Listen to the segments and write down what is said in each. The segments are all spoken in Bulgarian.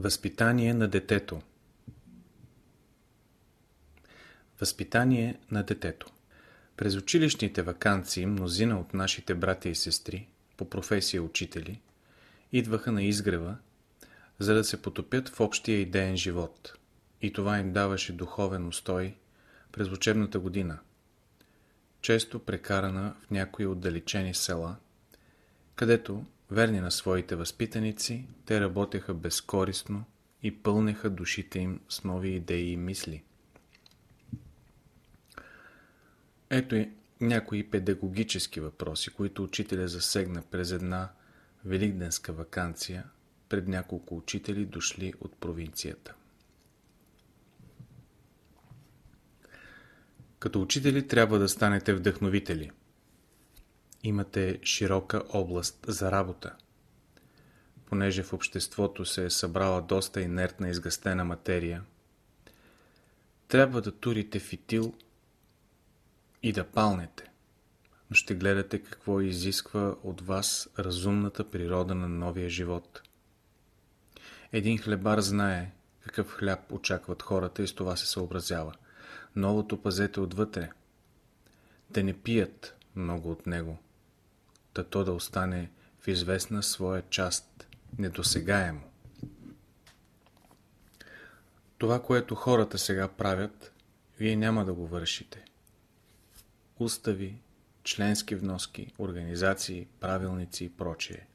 Възпитание на детето. Възпитание на детето. През училищните вакансии мнозина от нашите братя и сестри, по професия учители, идваха на изгрева, за да се потопят в общия идеен живот. И това им даваше духовен устой през учебната година, често прекарана в някои отдалечени села, където Верни на своите възпитаници, те работеха безкористно и пълнеха душите им с нови идеи и мисли. Ето и някои педагогически въпроси, които учителя засегна през една великденска вакансия пред няколко учители дошли от провинцията. Като учители трябва да станете вдъхновители – имате широка област за работа. Понеже в обществото се е събрала доста инертна изгъстена материя, трябва да турите фитил и да палнете, но ще гледате какво изисква от вас разумната природа на новия живот. Един хлебар знае какъв хляб очакват хората и с това се съобразява. Новото пазете отвътре. Да не пият много от него да то да остане в известна своя част недосегаемо. Това, което хората сега правят, вие няма да го вършите. Устави, членски вноски, организации, правилници и прочие.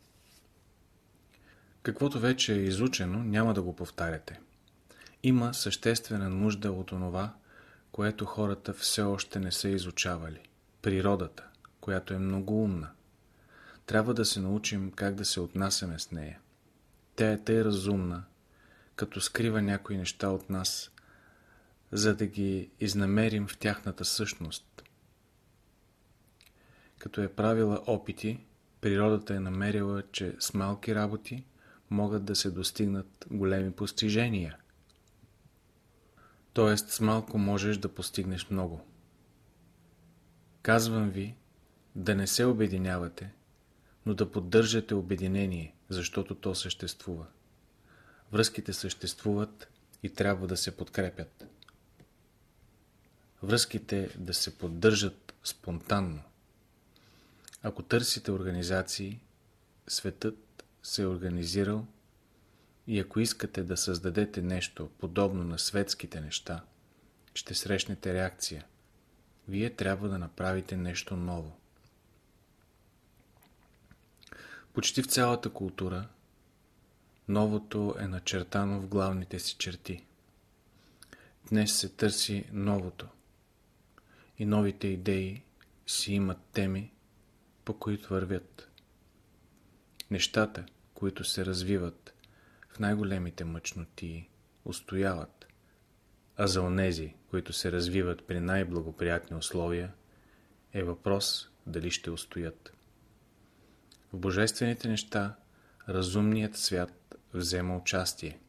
Каквото вече е изучено, няма да го повтаряте. Има съществена нужда от онова, което хората все още не са изучавали. Природата, която е много умна. Трябва да се научим как да се отнасяме с нея. Тя е тъй разумна, като скрива някои неща от нас, за да ги изнамерим в тяхната същност. Като е правила опити, природата е намерила, че с малки работи могат да се достигнат големи постижения. Тоест с малко можеш да постигнеш много. Казвам ви да не се обединявате, но да поддържате обединение, защото то съществува. Връзките съществуват и трябва да се подкрепят. Връзките да се поддържат спонтанно. Ако търсите организации, светът се е организирал и ако искате да създадете нещо подобно на светските неща, ще срещнете реакция. Вие трябва да направите нещо ново. Почти в цялата култура новото е начертано в главните си черти. Днес се търси новото и новите идеи си имат теми, по които вървят. Нещата, които се развиват в най-големите мъчноти, устояват, а за онези, които се развиват при най-благоприятни условия, е въпрос дали ще устоят. В божествените неща разумният свят взема участие.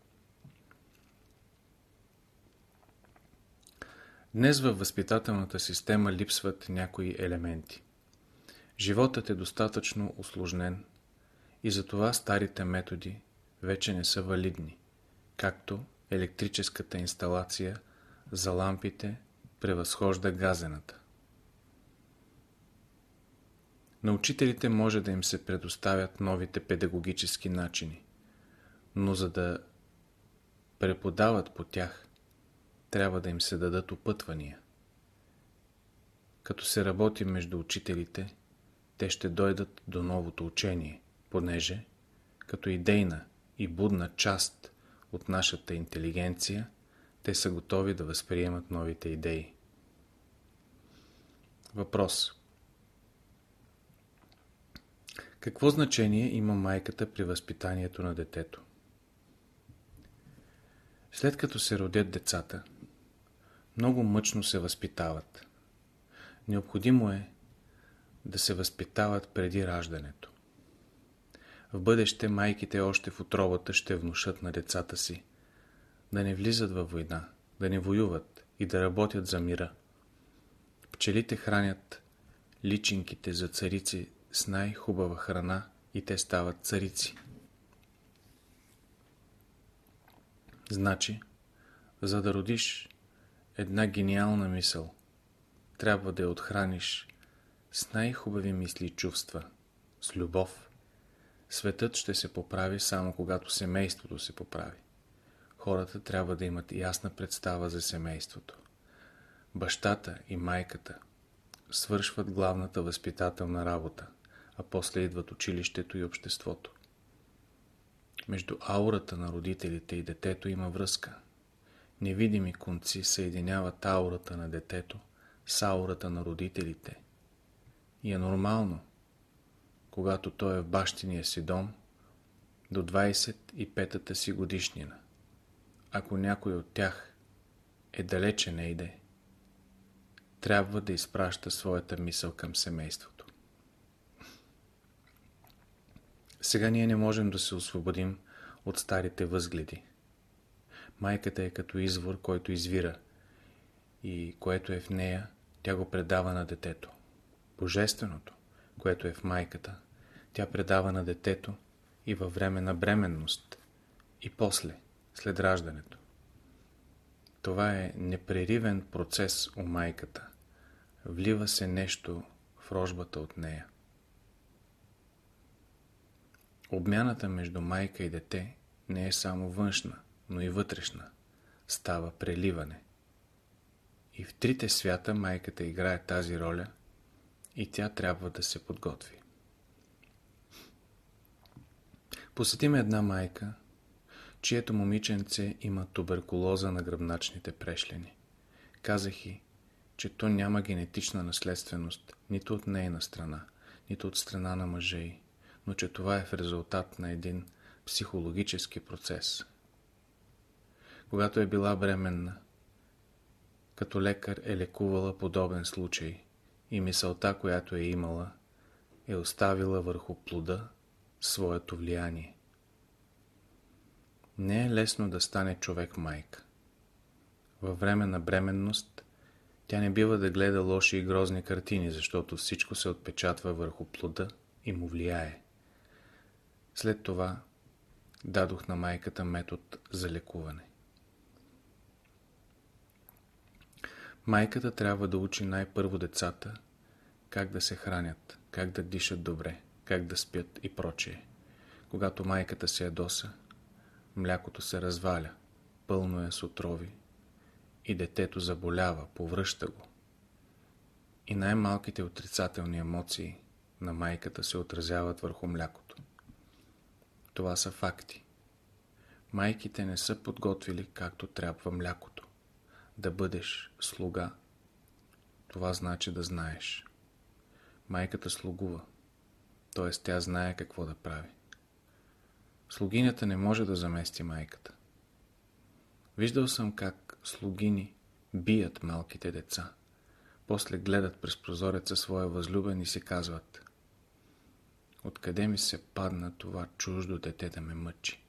Днес във възпитателната система липсват някои елементи. Животът е достатъчно усложнен и затова старите методи вече не са валидни, както електрическата инсталация за лампите превъзхожда газената. На учителите може да им се предоставят новите педагогически начини, но за да преподават по тях, трябва да им се дадат опътвания. Като се работи между учителите, те ще дойдат до новото учение, понеже, като идейна и будна част от нашата интелигенция, те са готови да възприемат новите идеи. Въпрос Какво значение има майката при възпитанието на детето? След като се родят децата, много мъчно се възпитават. Необходимо е да се възпитават преди раждането. В бъдеще майките още в отробата ще внушат на децата си да не влизат във война, да не воюват и да работят за мира. Пчелите хранят личинките за царици с най-хубава храна и те стават царици. Значи, за да родиш една гениална мисъл, трябва да я отхраниш с най-хубави мисли и чувства, с любов. Светът ще се поправи само когато семейството се поправи. Хората трябва да имат ясна представа за семейството. Бащата и майката свършват главната възпитателна работа, а после идват училището и обществото. Между аурата на родителите и детето има връзка. Невидими конци съединяват аурата на детето с аурата на родителите. И е нормално, когато той е в бащиния си дом, до 25-та си годишнина. Ако някой от тях е далече не иде, трябва да изпраща своята мисъл към семейството. Сега ние не можем да се освободим от старите възгледи. Майката е като извор, който извира и което е в нея, тя го предава на детето. Божественото, което е в майката, тя предава на детето и във време на бременност, и после, след раждането. Това е непреривен процес у майката. Влива се нещо в рожбата от нея. Обмяната между майка и дете не е само външна, но и вътрешна. Става преливане. И в трите свята майката играе тази роля и тя трябва да се подготви. Посетиме една майка, чието момиченце има туберкулоза на гръбначните прешлени. Казах и, че то няма генетична наследственост нито от нейна страна, нито от страна на мъжа й, но че това е в резултат на един психологически процес. Когато е била бременна, като лекар е лекувала подобен случай и мисълта, която е имала, е оставила върху плода своето влияние. Не е лесно да стане човек майка. Във време на бременност тя не бива да гледа лоши и грозни картини, защото всичко се отпечатва върху плода и му влияе. След това дадох на майката метод за лекуване. Майката трябва да учи най-първо децата как да се хранят, как да дишат добре, как да спят и прочее. Когато майката се ядоса, млякото се разваля, пълно е с отрови и детето заболява, повръща го. И най-малките отрицателни емоции на майката се отразяват върху млякото. Това са факти. Майките не са подготвили както трябва млякото. Да бъдеш слуга, това значи да знаеш. Майката слугува, т.е. тя знае какво да прави. Слугинята не може да замести майката. Виждал съм как слугини бият малките деца. После гледат през прозореца своя възлюбен и си казват Откъде ми се падна това чуждо дете да ме мъчи?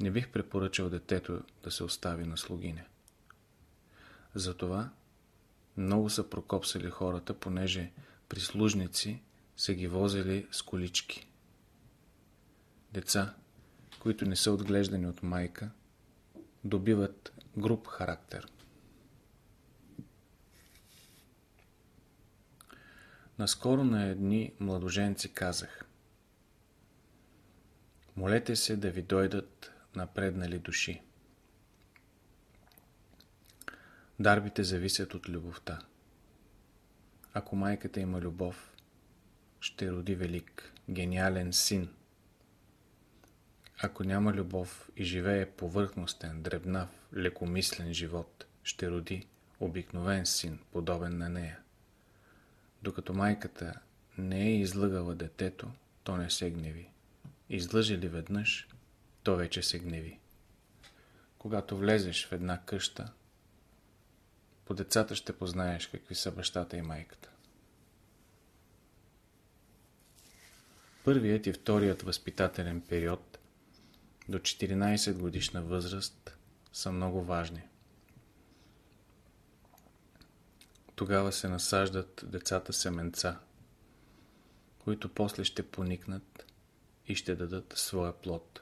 Не бих препоръчал детето да се остави на слугиня. Затова много са прокопсали хората, понеже прислужници са ги возили с колички. Деца, които не са отглеждани от майка, добиват груб характер. Наскоро на едни младоженци казах Молете се да ви дойдат напреднали души. Дарбите зависят от любовта. Ако майката има любов, ще роди велик, гениален син – ако няма любов и живее повърхностен, дребнав, лекомислен живот, ще роди обикновен син, подобен на нея. Докато майката не е излъгала детето, то не се гневи. Излъже ли веднъж, то вече се гневи. Когато влезеш в една къща, по децата ще познаеш какви са бащата и майката. Първият и вторият възпитателен период до 14 годишна възраст са много важни. Тогава се насаждат децата семенца, които после ще поникнат и ще дадат своя плод.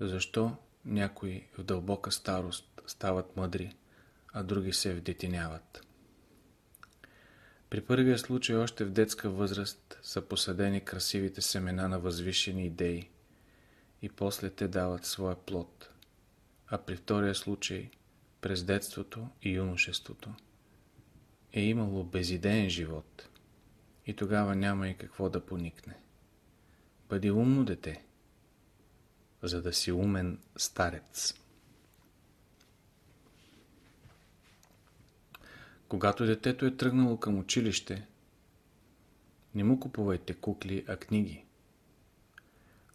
Защо някои в дълбока старост стават мъдри, а други се вдетиняват? При първия случай още в детска възраст са посадени красивите семена на възвишени идеи и после те дават своя плод, а при втория случай през детството и юношеството е имало безидеен живот и тогава няма и какво да поникне. Бъди умно дете, за да си умен старец. Когато детето е тръгнало към училище, не му купувайте кукли, а книги.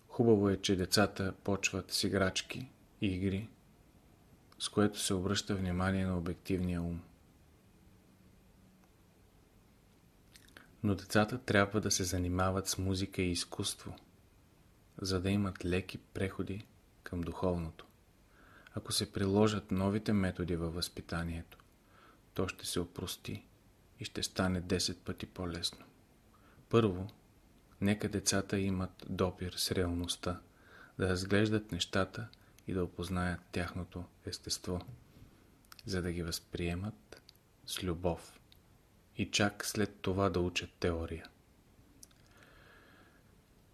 Хубаво е, че децата почват с играчки и игри, с което се обръща внимание на обективния ум. Но децата трябва да се занимават с музика и изкуство, за да имат леки преходи към духовното. Ако се приложат новите методи във възпитанието, то ще се опрости и ще стане 10 пъти по-лесно. Първо, нека децата имат допир с реалността, да разглеждат нещата и да опознаят тяхното естество, за да ги възприемат с любов и чак след това да учат теория.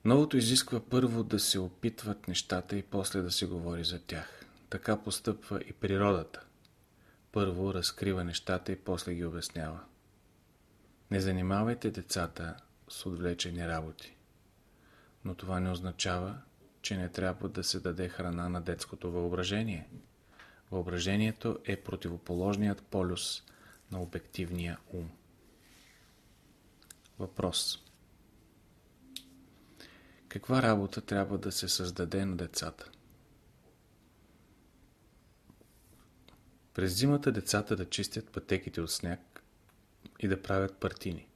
Новото изисква първо да се опитват нещата и после да се говори за тях. Така постъпва и природата. Първо разкрива нещата и после ги обяснява. Не занимавайте децата с отвлечени работи. Но това не означава, че не трябва да се даде храна на детското въображение. Въображението е противоположният полюс на обективния ум. Въпрос Каква работа трябва да се създаде на децата? През зимата децата да чистят пътеките от сняг и да правят партини.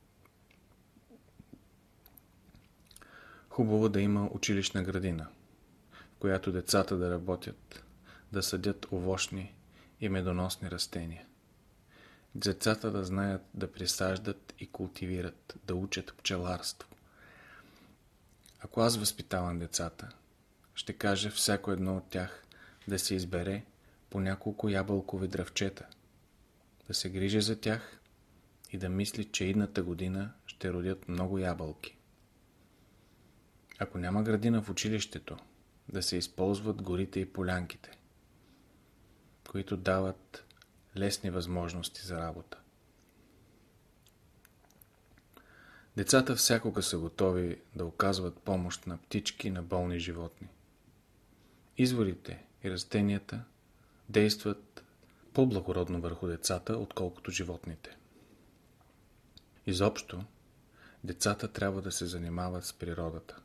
Хубаво да има училищна градина, в която децата да работят, да съдят овощни и медоносни растения. Децата да знаят да присаждат и култивират, да учат пчеларство. Ако аз възпитавам децата, ще кажа всяко едно от тях да се избере по няколко ябълкови дръвчета, да се грижи за тях и да мисли, че идната година ще родят много ябълки. Ако няма градина в училището, да се използват горите и полянките, които дават лесни възможности за работа. Децата всякога са готови да оказват помощ на птички и на болни животни. Изворите и растенията действат по-благородно върху децата, отколкото животните. Изобщо, децата трябва да се занимават с природата,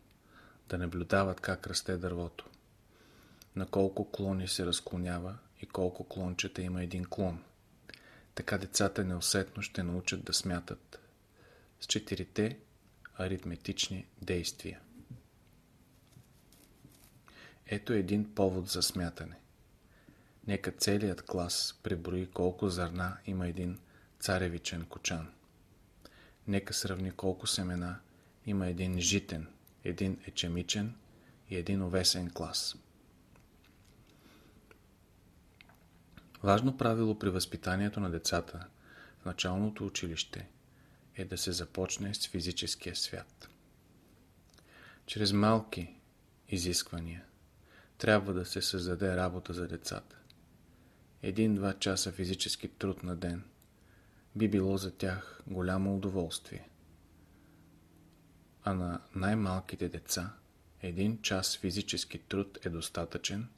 да наблюдават как расте дървото, на колко клони се разклонява и колко клончета има един клон. Така децата неусетно ще научат да смятат с четирите аритметични действия. Ето един повод за смятане. Нека целият клас преброи колко зърна има един царевичен кочан. Нека сравни колко семена има един житен, един ечемичен и един овесен клас. Важно правило при възпитанието на децата в началното училище е да се започне с физическия свят. Чрез малки изисквания трябва да се създаде работа за децата. Един-два часа физически труд на ден би било за тях голямо удоволствие. А на най-малките деца един час физически труд е достатъчен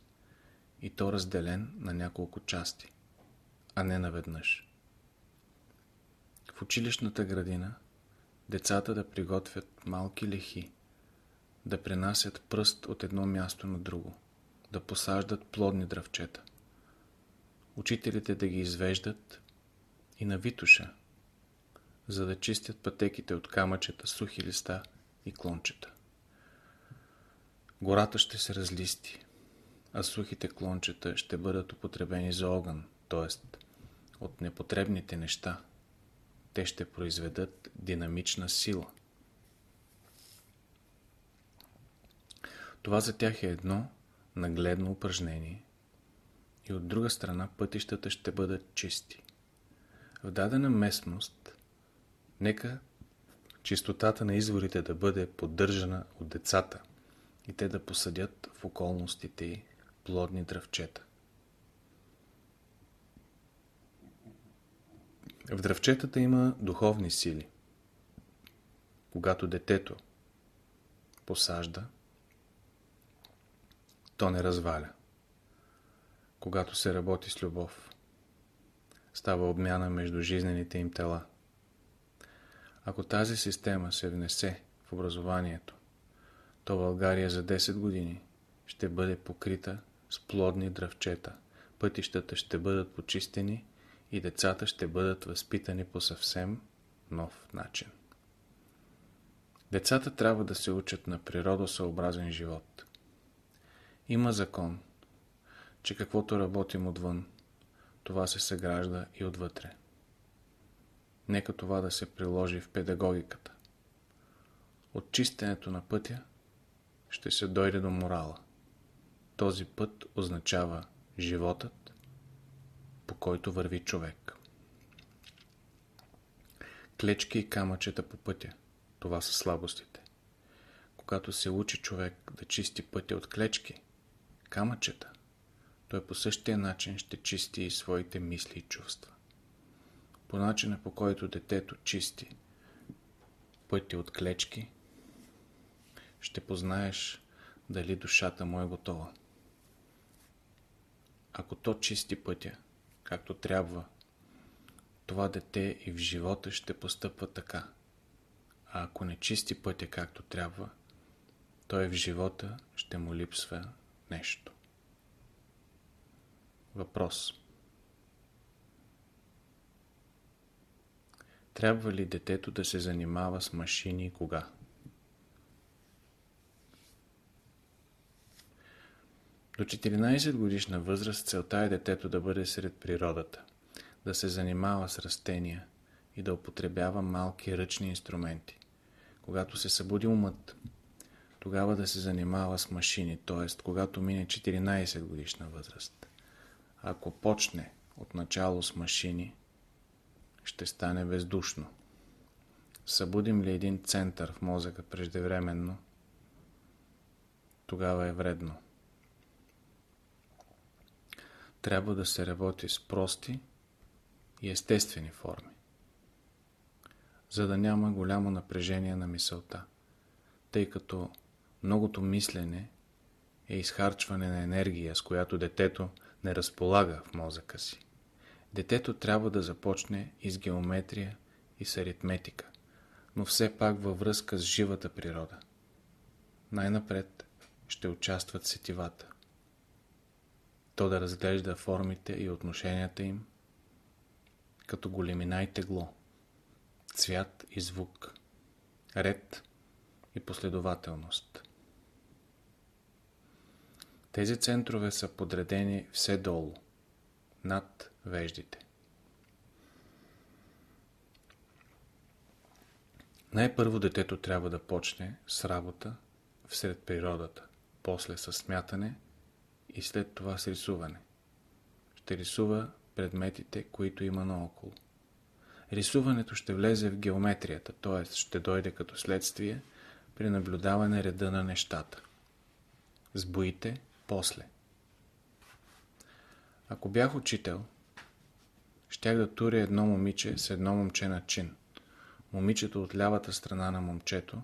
и то разделен на няколко части, а не наведнъж. В училищната градина децата да приготвят малки лехи, да пренасят пръст от едно място на друго, да посаждат плодни дръвчета. Учителите да ги извеждат и на витуша, за да чистят пътеките от камъчета, сухи листа и клончета. Гората ще се разлисти, а сухите клончета ще бъдат употребени за огън, т.е. от непотребните неща. Те ще произведат динамична сила. Това за тях е едно нагледно упражнение и от друга страна пътищата ще бъдат чисти. В дадена местност нека чистотата на изворите да бъде поддържана от децата и те да посадят в околностите й плодни дръвчета. В дръвчетата има духовни сили. Когато детето посажда, то не разваля. Когато се работи с любов, става обмяна между жизнените им тела. Ако тази система се внесе в образованието, то България за 10 години ще бъде покрита с плодни дръвчета, пътищата ще бъдат почистени и децата ще бъдат възпитани по съвсем нов начин. Децата трябва да се учат на природосъобразен живот. Има закон, че каквото работим отвън, това се съгражда и отвътре. Нека това да се приложи в педагогиката. От чистенето на пътя ще се дойде до морала. Този път означава животът, по който върви човек. Клечки и камъчета по пътя. Това са слабостите. Когато се учи човек да чисти пътя от клечки, камъчета, той по същия начин ще чисти и своите мисли и чувства. По начина по който детето чисти пътя от клечки, ще познаеш дали душата му е готова. Ако то чисти пътя, както трябва, това дете и в живота ще постъпва така. А ако не чисти пътя както трябва, той в живота ще му липсва нещо. Въпрос Трябва ли детето да се занимава с машини и кога? До 14 годишна възраст целта е детето да бъде сред природата, да се занимава с растения и да употребява малки ръчни инструменти. Когато се събуди умът, тогава да се занимава с машини, т.е. когато мине 14 годишна възраст. Ако почне от начало с машини, ще стане бездушно. Събудим ли един център в мозъка преждевременно, тогава е вредно трябва да се работи с прости и естествени форми, за да няма голямо напрежение на мисълта, тъй като многото мислене е изхарчване на енергия, с която детето не разполага в мозъка си. Детето трябва да започне и с геометрия и с аритметика, но все пак във връзка с живата природа. Най-напред ще участват сетивата то да разглежда формите и отношенията им като големина и тегло, цвят и звук, ред и последователност. Тези центрове са подредени все долу, над веждите. Най-първо детето трябва да почне с работа всред природата, после с смятане – и след това с рисуване. Ще рисува предметите, които има наоколо. Рисуването ще влезе в геометрията, т.е. ще дойде като следствие при наблюдаване реда на нещата. С боите после. Ако бях учител, щях да туря едно момиче с едно момче на чин. Момичето от лявата страна на момчето,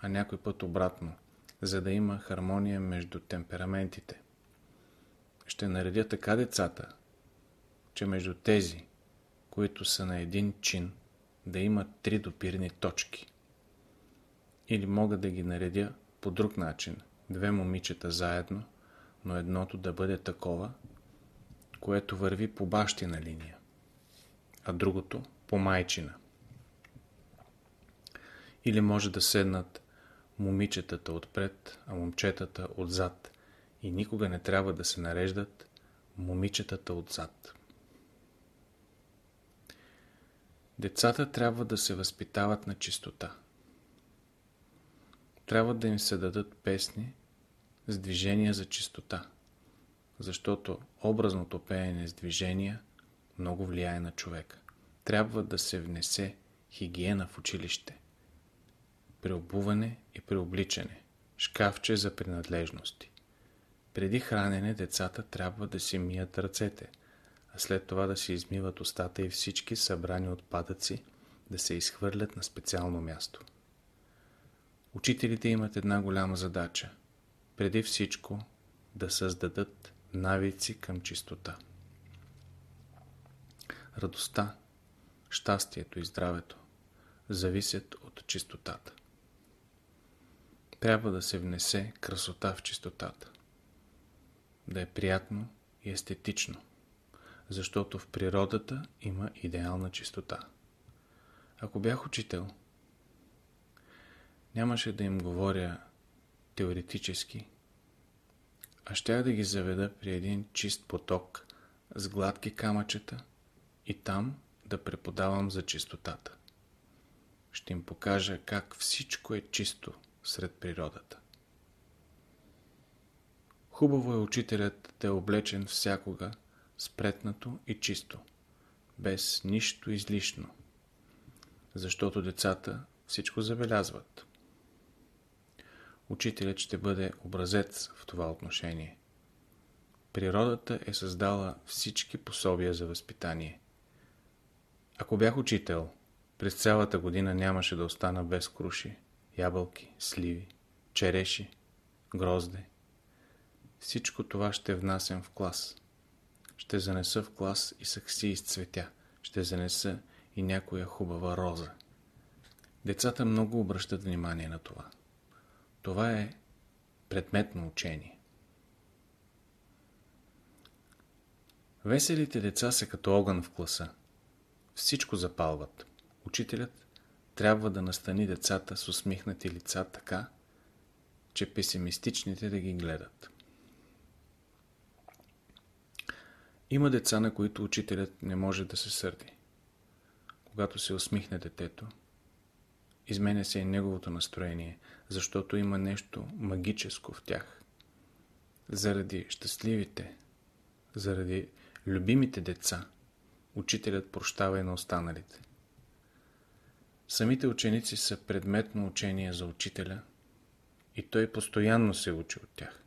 а някой път обратно, за да има хармония между темпераментите ще наредя така децата, че между тези, които са на един чин, да има три допирни точки. Или мога да ги наредя по друг начин. Две момичета заедно, но едното да бъде такова, което върви по бащина линия, а другото по майчина. Или може да седнат момичетата отпред, а момчетата отзад и никога не трябва да се нареждат момичетата отзад. Децата трябва да се възпитават на чистота. Трябва да им се дадат песни с движения за чистота, защото образното пеене с движения много влияе на човека. Трябва да се внесе хигиена в училище. При обуване и при обличане. Шкафче за принадлежности. Преди хранене децата трябва да си мият ръцете, а след това да си измиват устата и всички събрани отпадъци да се изхвърлят на специално място. Учителите имат една голяма задача. Преди всичко да създадат навици към чистота. Радостта, щастието и здравето зависят от чистотата. Трябва да се внесе красота в чистотата. Да е приятно и естетично, защото в природата има идеална чистота. Ако бях учител, нямаше да им говоря теоретически, а ще да ги заведа при един чист поток с гладки камъчета и там да преподавам за чистотата. Ще им покажа как всичко е чисто сред природата. Хубаво е учителят да е облечен всякога спретнато и чисто, без нищо излишно, защото децата всичко забелязват. Учителят ще бъде образец в това отношение. Природата е създала всички пособия за възпитание. Ако бях учител, през цялата година нямаше да остана без круши, ябълки, сливи, череши, грозде. Всичко това ще внасям в клас. Ще занеса в клас и сакси с цветя. Ще занеса и някоя хубава роза. Децата много обръщат внимание на това. Това е предметно учение. Веселите деца са като огън в класа. Всичко запалват. Учителят трябва да настани децата с усмихнати лица така, че песимистичните да ги гледат. Има деца, на които учителят не може да се сърди. Когато се усмихне детето, изменя се и неговото настроение, защото има нещо магическо в тях. Заради щастливите, заради любимите деца, учителят прощава и на останалите. Самите ученици са предметно учение за учителя и той постоянно се учи от тях.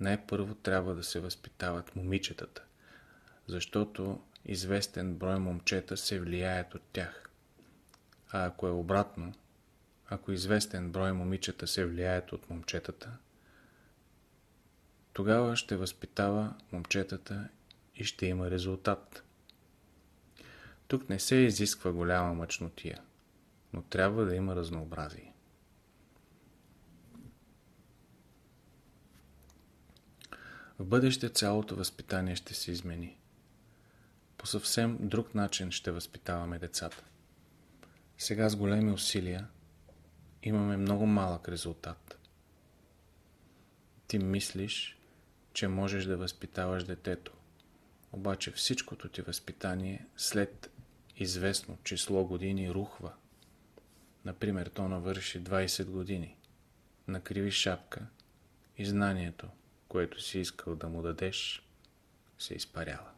Най-първо трябва да се възпитават момичетата, защото известен брой момчета се влияят от тях. А ако е обратно, ако известен брой момичета се влияят от момчетата, тогава ще възпитава момчетата и ще има резултат. Тук не се изисква голяма мъчнотия но трябва да има разнообразие. В бъдеще цялото възпитание ще се измени. По съвсем друг начин ще възпитаваме децата. Сега с големи усилия имаме много малък резултат. Ти мислиш, че можеш да възпитаваш детето, обаче всичкото ти възпитание след известно число години рухва. Например, то навърши 20 години. Накриви шапка и знанието, което си искал да му дадеш, се изпарява.